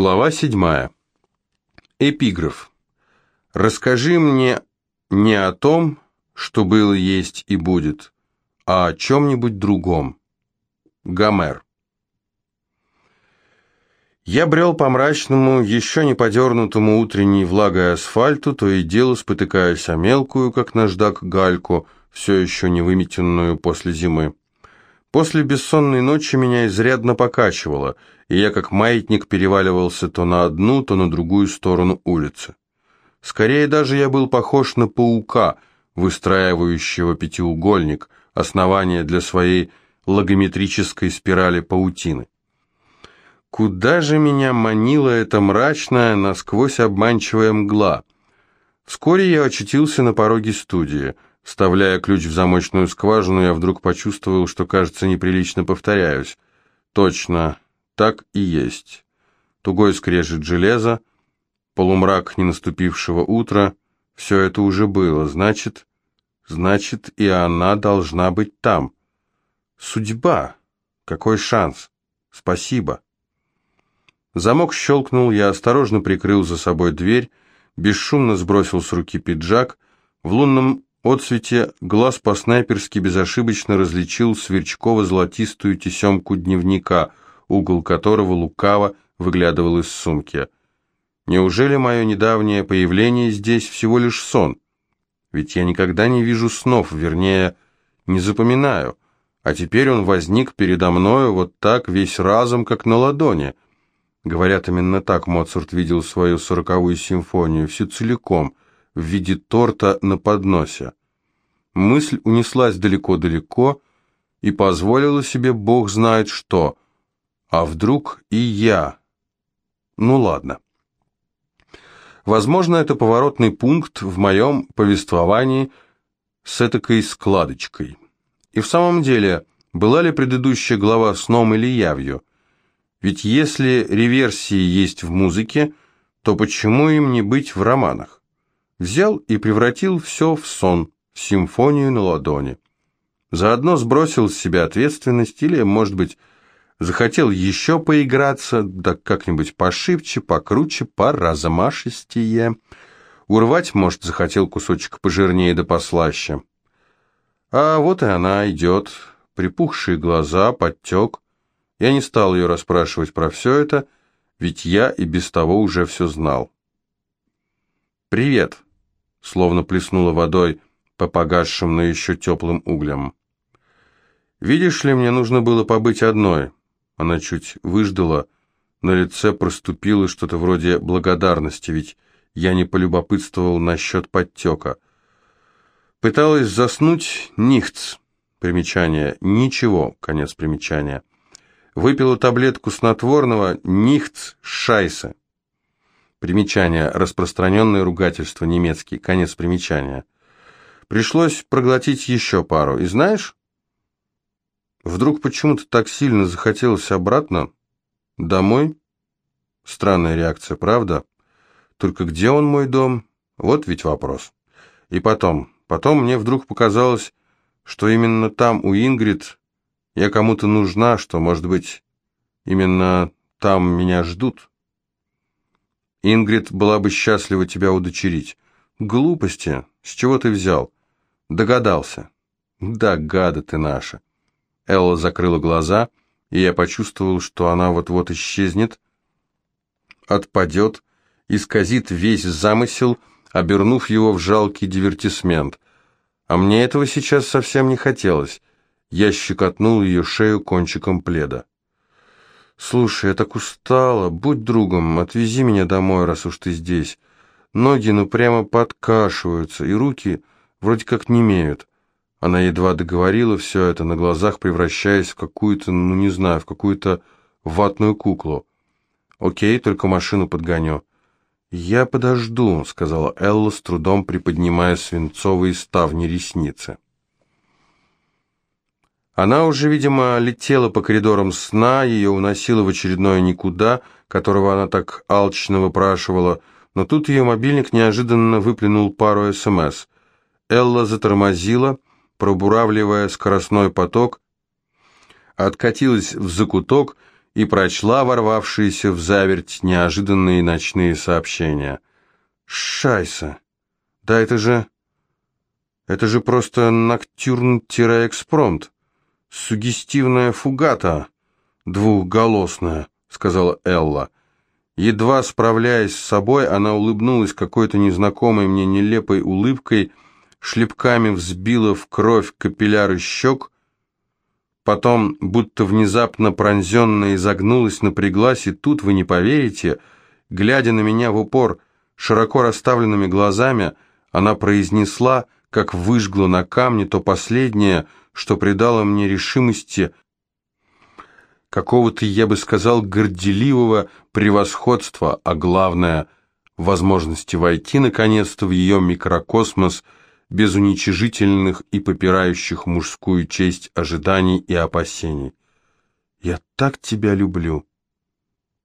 Глава седьмая. Эпиграф. «Расскажи мне не о том, что было, есть и будет, а о чем-нибудь другом». Гомер. Я брел по мрачному, еще не подернутому утренней влагой асфальту, то и дело спотыкаясь о мелкую, как наждак, гальку, все еще не выметенную после зимы. После бессонной ночи меня изрядно покачивало, и я как маятник переваливался то на одну, то на другую сторону улицы. Скорее даже я был похож на паука, выстраивающего пятиугольник, основание для своей логометрической спирали паутины. Куда же меня манила эта мрачная, насквозь обманчивая мгла? Вскоре я очутился на пороге студии – Вставляя ключ в замочную скважину, я вдруг почувствовал, что, кажется, неприлично повторяюсь. Точно, так и есть. Тугой скрежет железа, полумрак ненаступившего утра, все это уже было, значит, значит, и она должна быть там. Судьба! Какой шанс! Спасибо! Замок щелкнул, я осторожно прикрыл за собой дверь, бесшумно сбросил с руки пиджак, в лунном отсвете глаз по-снайперски безошибочно различил сверчково-золотистую тесемку дневника, угол которого лукаво выглядывал из сумки. Неужели мое недавнее появление здесь всего лишь сон? Ведь я никогда не вижу снов, вернее, не запоминаю. А теперь он возник передо мною вот так весь разом, как на ладони. Говорят, именно так Моцарт видел свою сороковую симфонию, всю целиком — в виде торта на подносе. Мысль унеслась далеко-далеко и позволила себе бог знает что. А вдруг и я? Ну ладно. Возможно, это поворотный пункт в моем повествовании с этакой складочкой. И в самом деле, была ли предыдущая глава сном или явью? Ведь если реверсии есть в музыке, то почему им не быть в романах? Взял и превратил все в сон, симфонию на ладони. Заодно сбросил с себя ответственность или, может быть, захотел еще поиграться, да как-нибудь пошибче, покруче, поразмашистее. Урвать, может, захотел кусочек пожирнее да послаще. А вот и она идет, припухшие глаза, подтек. Я не стал ее расспрашивать про все это, ведь я и без того уже все знал. «Привет», словно плеснула водой по погасшим, но еще теплым углям. «Видишь ли, мне нужно было побыть одной». Она чуть выждала, на лице проступило что-то вроде благодарности, ведь я не полюбопытствовал насчет подтека. Пыталась заснуть нихц, примечание, ничего, конец примечания. Выпила таблетку снотворного нихц шайса. Примечание. Распространенное ругательство. Немецкий. Конец примечания. Пришлось проглотить еще пару. И знаешь, вдруг почему-то так сильно захотелось обратно, домой. Странная реакция, правда? Только где он, мой дом? Вот ведь вопрос. И потом, потом мне вдруг показалось, что именно там, у Ингрид, я кому-то нужна, что, может быть, именно там меня ждут. Ингрид была бы счастлива тебя удочерить. Глупости. С чего ты взял? Догадался. Да, гада ты наша. Элла закрыла глаза, и я почувствовал, что она вот-вот исчезнет, отпадет, исказит весь замысел, обернув его в жалкий дивертисмент. А мне этого сейчас совсем не хотелось. Я щекотнул ее шею кончиком пледа. «Слушай, я так устала. Будь другом, отвези меня домой, раз уж ты здесь. Ноги ну прямо подкашиваются, и руки вроде как не имеют». Она едва договорила все это, на глазах превращаясь в какую-то, ну не знаю, в какую-то ватную куклу. «Окей, только машину подгоню». «Я подожду», — сказала Элла, с трудом приподнимая свинцовые ставни ресницы. Она уже, видимо, летела по коридорам сна, ее уносило в очередное никуда, которого она так алчно выпрашивала, но тут ее мобильник неожиданно выплюнул пару СМС. Элла затормозила, пробуравливая скоростной поток, откатилась в закуток и прочла ворвавшиеся в заверть неожиданные ночные сообщения. «Шайса! Да это же... это же просто ноктюрн-экспромт! Сугестивная фугата! Двухголосная!» — сказала Элла. Едва справляясь с собой, она улыбнулась какой-то незнакомой мне нелепой улыбкой, шлепками взбила в кровь капилляры щек, потом, будто внезапно пронзенная, изогнулась, напряглась, и тут, вы не поверите, глядя на меня в упор широко расставленными глазами, она произнесла, как выжгла на камне то последнее, что придало мне решимости какого-то, я бы сказал, горделивого превосходства, а главное – возможности войти наконец-то в ее микрокосмос без уничижительных и попирающих мужскую честь ожиданий и опасений. «Я так тебя люблю!»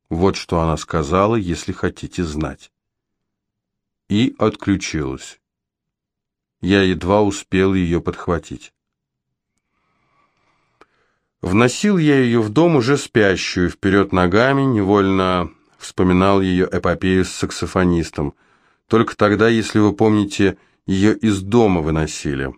Вот что она сказала, если хотите знать. И отключилась. Я едва успел ее подхватить. Вносил я ее в дом уже спящую, вперед ногами, невольно вспоминал ее эпопею с саксофонистом. Только тогда, если вы помните, ее из дома выносили.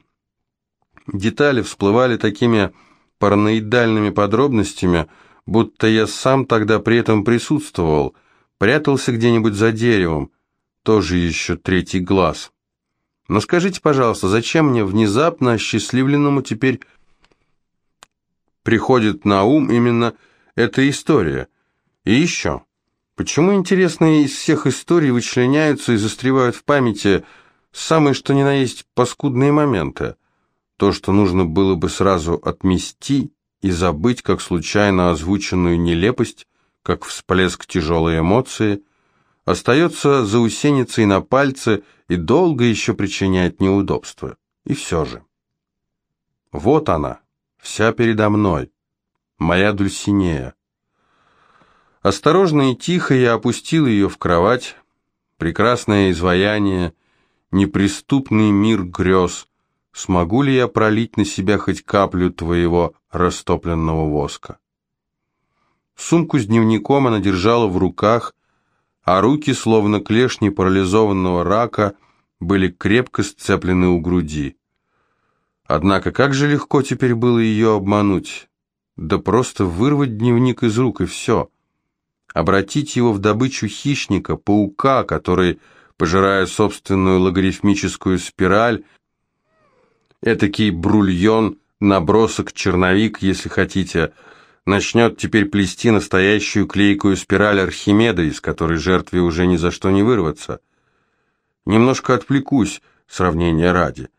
Детали всплывали такими параноидальными подробностями, будто я сам тогда при этом присутствовал, прятался где-нибудь за деревом, тоже еще третий глаз. Но скажите, пожалуйста, зачем мне внезапно осчастливленному теперь приходит на ум именно эта история. И еще, почему, интересно, из всех историй вычленяются и застревают в памяти самые что ни на есть паскудные моменты? То, что нужно было бы сразу отмести и забыть, как случайно озвученную нелепость, как всплеск тяжелой эмоции, остается заусеницей на пальце и долго еще причиняет неудобства. И все же. Вот она вся передо мной, моя Дульсинея. Осторожно и тихо я опустил ее в кровать, прекрасное изваяние, неприступный мир грез, смогу ли я пролить на себя хоть каплю твоего растопленного воска? Сумку с дневником она держала в руках, а руки, словно клешни парализованного рака, были крепко сцеплены у груди. Однако как же легко теперь было ее обмануть. Да просто вырвать дневник из рук и все. Обратить его в добычу хищника, паука, который, пожирая собственную логарифмическую спираль, этакий брульон, набросок, черновик, если хотите, начнет теперь плести настоящую клейкую спираль Архимеда, из которой жертве уже ни за что не вырваться. Немножко отвлекусь, сравнение ради.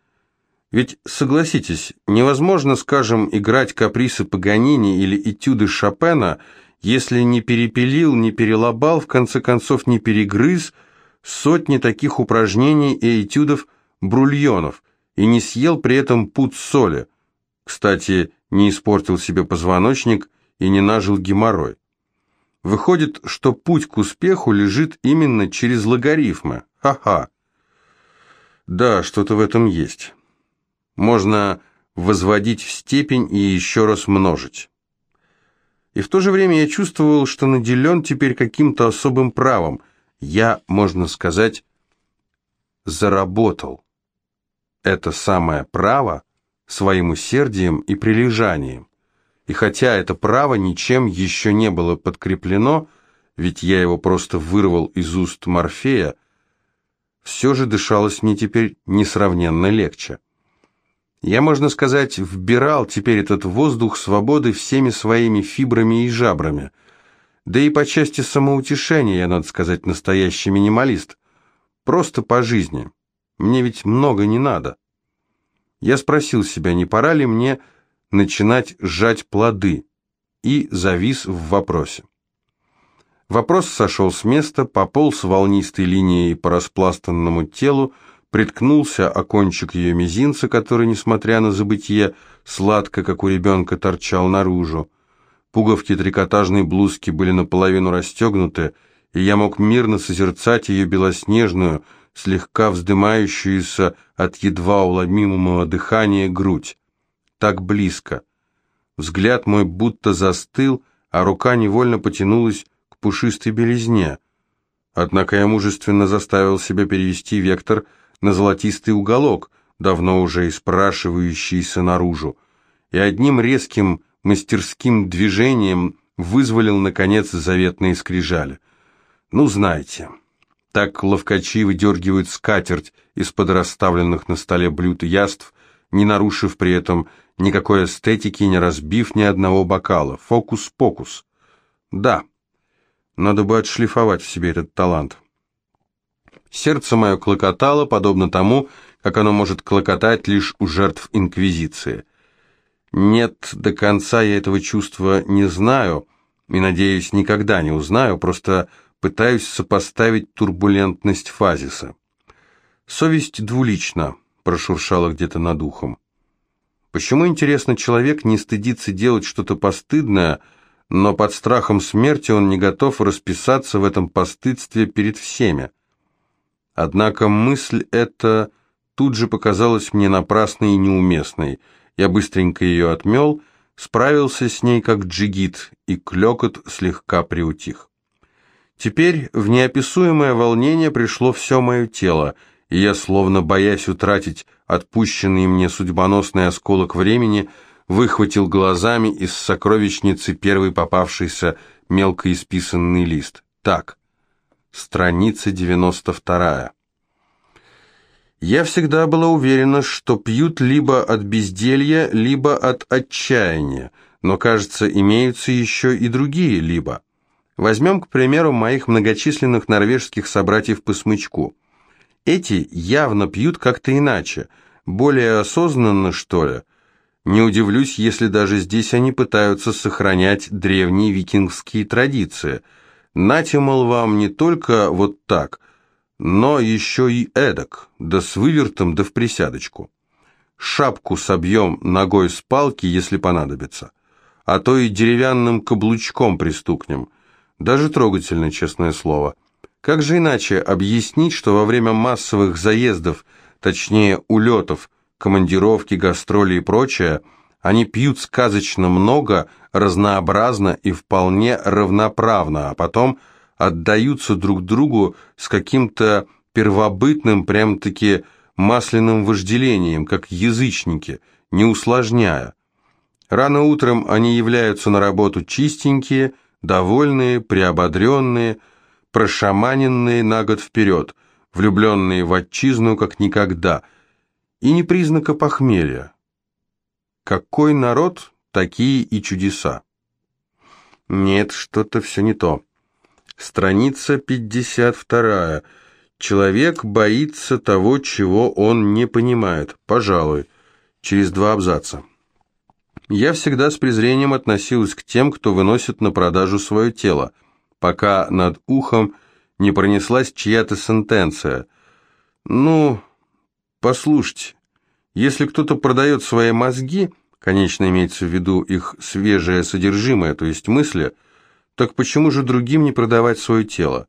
Ведь, согласитесь, невозможно, скажем, играть каприсы Паганини или этюды Шопена, если не перепилил, не перелобал, в конце концов не перегрыз сотни таких упражнений и этюдов брульонов и не съел при этом пуд соли. Кстати, не испортил себе позвоночник и не нажил геморрой. Выходит, что путь к успеху лежит именно через логарифмы. Ха-ха. Да, что-то в этом есть можно возводить в степень и еще раз множить. И в то же время я чувствовал, что наделен теперь каким-то особым правом. Я, можно сказать, заработал это самое право своим усердием и прилежанием. И хотя это право ничем еще не было подкреплено, ведь я его просто вырвал из уст Морфея, все же дышалось мне теперь несравненно легче. Я, можно сказать, вбирал теперь этот воздух свободы всеми своими фибрами и жабрами. Да и по части самоутешения я, надо сказать, настоящий минималист. Просто по жизни. Мне ведь много не надо. Я спросил себя, не пора ли мне начинать сжать плоды, и завис в вопросе. Вопрос сошел с места, пополз волнистой линией по распластанному телу, приткнулся о кончик ее мизинца, который, несмотря на забытье, сладко, как у ребенка, торчал наружу. Пуговки трикотажной блузки были наполовину расстегнуты, и я мог мирно созерцать ее белоснежную, слегка вздымающуюся от едва уловимого дыхания грудь. Так близко. Взгляд мой будто застыл, а рука невольно потянулась к пушистой белизне. Однако я мужественно заставил себя перевести вектор на золотистый уголок, давно уже испрашивающийся наружу, и одним резким мастерским движением вызволил, наконец, заветные скрижали. Ну, знаете, так ловкачи выдергивают скатерть из-под расставленных на столе блюд и яств, не нарушив при этом никакой эстетики, не разбив ни одного бокала. Фокус-покус. Да, надо бы отшлифовать в себе этот талант. Сердце мое клокотало, подобно тому, как оно может клокотать лишь у жертв Инквизиции. Нет, до конца я этого чувства не знаю, и, надеюсь, никогда не узнаю, просто пытаюсь сопоставить турбулентность фазиса. Совесть двулична, прошуршала где-то над ухом. Почему, интересно, человек не стыдится делать что-то постыдное, но под страхом смерти он не готов расписаться в этом постыдстве перед всеми? Однако мысль эта тут же показалась мне напрасной и неуместной. Я быстренько ее отмел, справился с ней как джигит, и клекот слегка приутих. Теперь в неописуемое волнение пришло все мое тело, и я, словно боясь утратить отпущенный мне судьбоносный осколок времени, выхватил глазами из сокровищницы первый попавшийся мелко исписанный лист. Так, страница 92. Я всегда была уверена, что пьют либо от безделья, либо от отчаяния, но, кажется, имеются еще и другие «либо». Возьмем, к примеру, моих многочисленных норвежских собратьев по смычку. Эти явно пьют как-то иначе, более осознанно, что ли. Не удивлюсь, если даже здесь они пытаются сохранять древние викингские традиции. Нате, вам не только вот так, но еще и эдак, да с вывертом, да в присядочку. Шапку собьем ногой с палки, если понадобится, а то и деревянным каблучком пристукнем – даже трогательно, честное слово. Как же иначе объяснить, что во время массовых заездов, точнее улетов, командировки, гастроли и прочее, они пьют сказочно много, разнообразно и вполне равноправно, а потом отдаются друг другу с каким-то первобытным, прям-таки масляным вожделением, как язычники, не усложняя. Рано утром они являются на работу чистенькие, довольные, приободренные, прошаманенные на год вперед, влюбленные в отчизну как никогда, и не признака похмелья. Какой народ, такие и чудеса. Нет, что-то все не то. Страница 52. Человек боится того, чего он не понимает. Пожалуй, через два абзаца. Я всегда с презрением относилась к тем, кто выносит на продажу свое тело, пока над ухом не пронеслась чья-то сентенция. Ну, послушайте, если кто-то продает свои мозги, конечно, имеется в виду их свежее содержимое, то есть мысли, так почему же другим не продавать свое тело?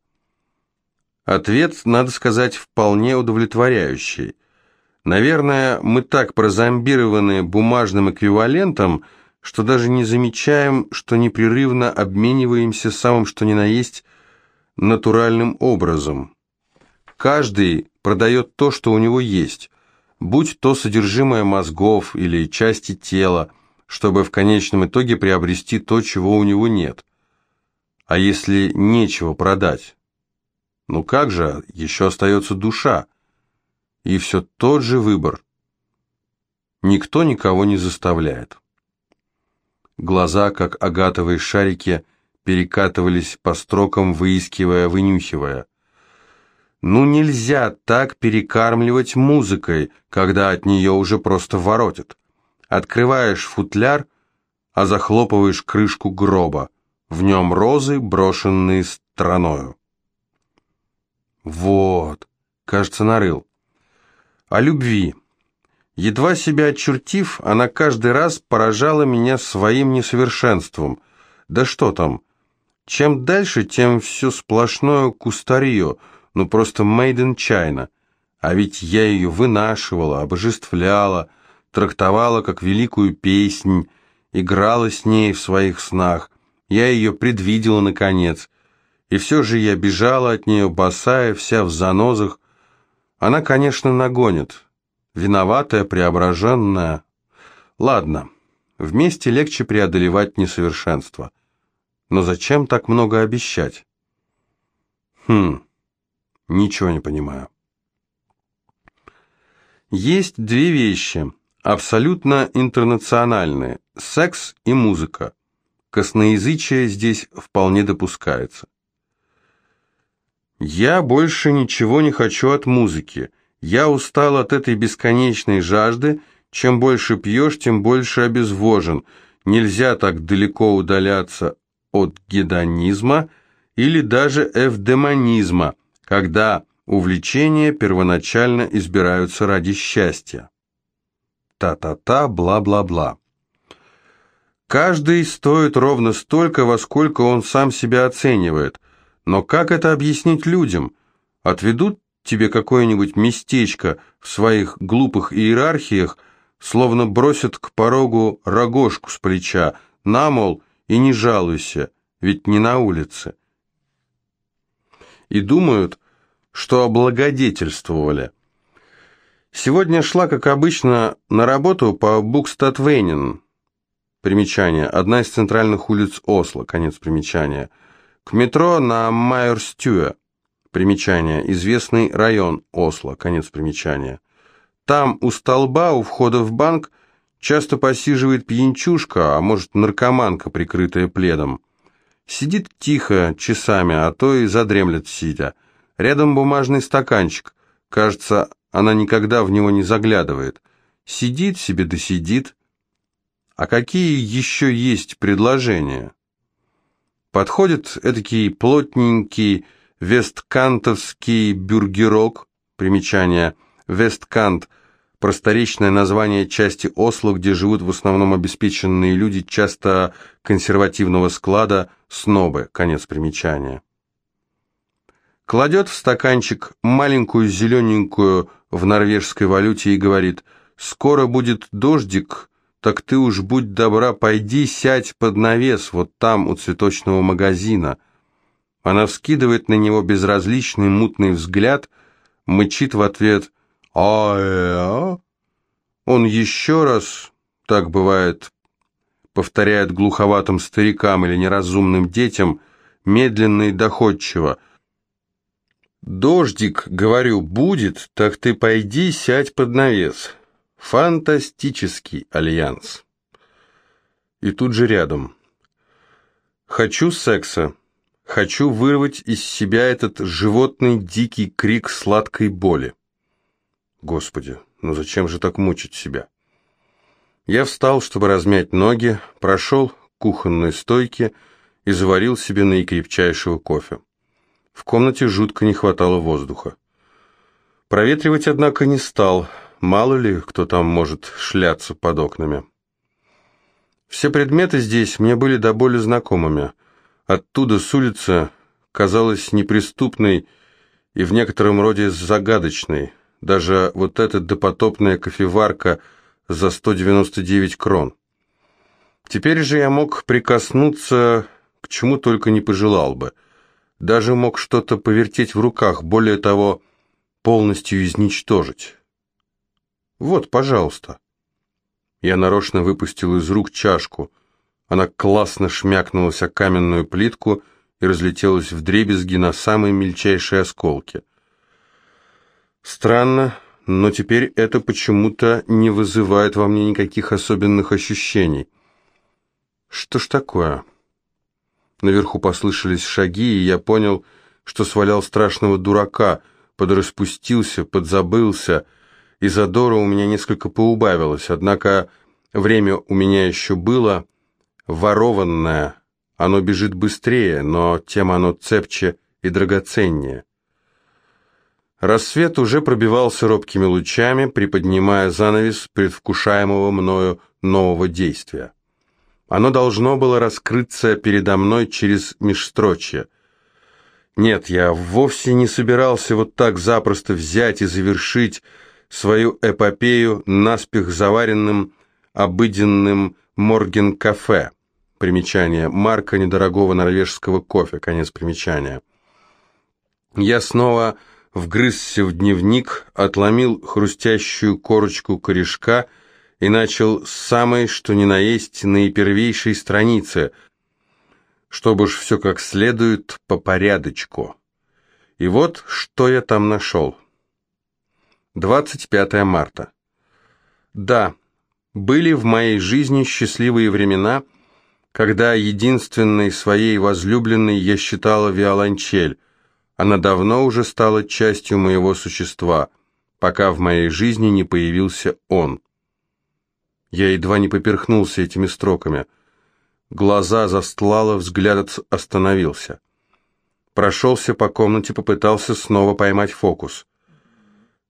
Ответ, надо сказать, вполне удовлетворяющий. Наверное, мы так прозомбированы бумажным эквивалентом, что даже не замечаем, что непрерывно обмениваемся самым что ни на есть натуральным образом. Каждый продает то, что у него есть, будь то содержимое мозгов или части тела, чтобы в конечном итоге приобрести то, чего у него нет. А если нечего продать? Ну как же, еще остается душа. И все тот же выбор. Никто никого не заставляет. Глаза, как агатовые шарики, перекатывались по строкам, выискивая, вынюхивая. Ну нельзя так перекармливать музыкой, когда от нее уже просто воротит. Открываешь футляр, а захлопываешь крышку гроба. В нем розы, брошенные страною. Вот, кажется, нарыл о любви. Едва себя очертив, она каждый раз поражала меня своим несовершенством. Да что там, чем дальше, тем все сплошное кустарье, ну просто made in China. А ведь я ее вынашивала, обожествляла, трактовала как великую песнь, играла с ней в своих снах, Я ее предвидела, наконец. И все же я бежала от нее, босая, вся в занозах. Она, конечно, нагонит. Виноватая, преображенная. Ладно, вместе легче преодолевать несовершенство. Но зачем так много обещать? Хм, ничего не понимаю. Есть две вещи, абсолютно интернациональные – секс и музыка. Косноязычие здесь вполне допускается. Я больше ничего не хочу от музыки. Я устал от этой бесконечной жажды. Чем больше пьешь, тем больше обезвожен. Нельзя так далеко удаляться от гедонизма или даже эвдемонизма, когда увлечения первоначально избираются ради счастья. Та-та-та, бла-бла-бла. Каждый стоит ровно столько, во сколько он сам себя оценивает. Но как это объяснить людям? Отведут тебе какое-нибудь местечко в своих глупых иерархиях, словно бросят к порогу рогожку с плеча, на, мол, и не жалуйся, ведь не на улице. И думают, что облагодетельствовали. Сегодня шла, как обычно, на работу по Букстадвейнен. Примечание. Одна из центральных улиц Осло. Конец примечания. К метро на Майерстюе. Примечание. Известный район Осло. Конец примечания. Там, у столба, у входа в банк, часто посиживает пьянчушка, а может наркоманка, прикрытая пледом. Сидит тихо, часами, а то и задремлет сидя. Рядом бумажный стаканчик. Кажется, она никогда в него не заглядывает. Сидит себе да сидит. А какие еще есть предложения? Подходит этакий плотненький весткантовский бюргерок, примечание, Весткант, просторечное название части Осло, где живут в основном обеспеченные люди, часто консервативного склада, снобы, конец примечания. Кладет в стаканчик маленькую зелененькую в норвежской валюте и говорит «Скоро будет дождик, так ты уж будь добра, пойди сядь под навес вот там у цветочного магазина». Она вскидывает на него безразличный мутный взгляд, мычит в ответ а Он еще раз, так бывает, повторяет глуховатым старикам или неразумным детям, медленно и доходчиво. «Дождик, говорю, будет, так ты пойди сядь под навес». Фантастический альянс. И тут же рядом. Хочу секса. Хочу вырвать из себя этот животный дикий крик сладкой боли. Господи, ну зачем же так мучить себя? Я встал, чтобы размять ноги, прошел кухонной стойке и заварил себе наикрепчайшего кофе. В комнате жутко не хватало воздуха. Проветривать, однако, не стал, Мало ли, кто там может шляться под окнами. Все предметы здесь мне были до боли знакомыми. Оттуда с улицы казалась неприступной и в некотором роде загадочной. Даже вот эта допотопная кофеварка за 199 крон. Теперь же я мог прикоснуться к чему только не пожелал бы. Даже мог что-то повертеть в руках, более того, полностью изничтожить. Вот, пожалуйста. Я нарочно выпустил из рук чашку. Она классно шмякнулась о каменную плитку и разлетелась в дребезги на самые мельчайшие осколки. Странно, но теперь это почему-то не вызывает во мне никаких особенных ощущений. Что ж такое? Наверху послышались шаги, и я понял, что свалял страшного дурака, подраспустился, подзабылся, и задора у меня несколько поубавилось, однако время у меня еще было ворованное, оно бежит быстрее, но тем оно цепче и драгоценнее. Рассвет уже пробивался робкими лучами, приподнимая занавес предвкушаемого мною нового действия. Оно должно было раскрыться передо мной через межстрочье. Нет, я вовсе не собирался вот так запросто взять и завершить свою эпопею наспех заваренным обыденным морген-кафе. Примечание. Марка недорогого норвежского кофе. Конец примечания. Я снова вгрызся в дневник, отломил хрустящую корочку корешка и начал с самой, что ни на есть, наипервейшей страницы, чтобы уж все как следует по порядочку. И вот, что я там нашел. 25 марта. Да, были в моей жизни счастливые времена, когда единственной своей возлюбленной я считала виолончель. Она давно уже стала частью моего существа, пока в моей жизни не появился он. Я едва не поперхнулся этими строками. Глаза застлало, взгляд остановился. Прошелся по комнате, попытался снова поймать фокус.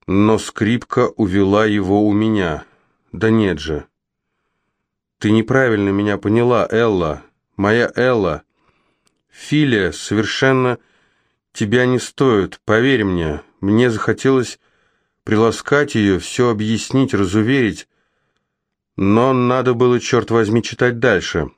Но скрипка увела его у меня. Да нет же. Ты неправильно меня поняла, Элла. Моя Элла. Филия совершенно тебя не стоит, поверь мне. Мне захотелось приласкать ее, все объяснить, разуверить. Но надо было, черт возьми, читать дальше.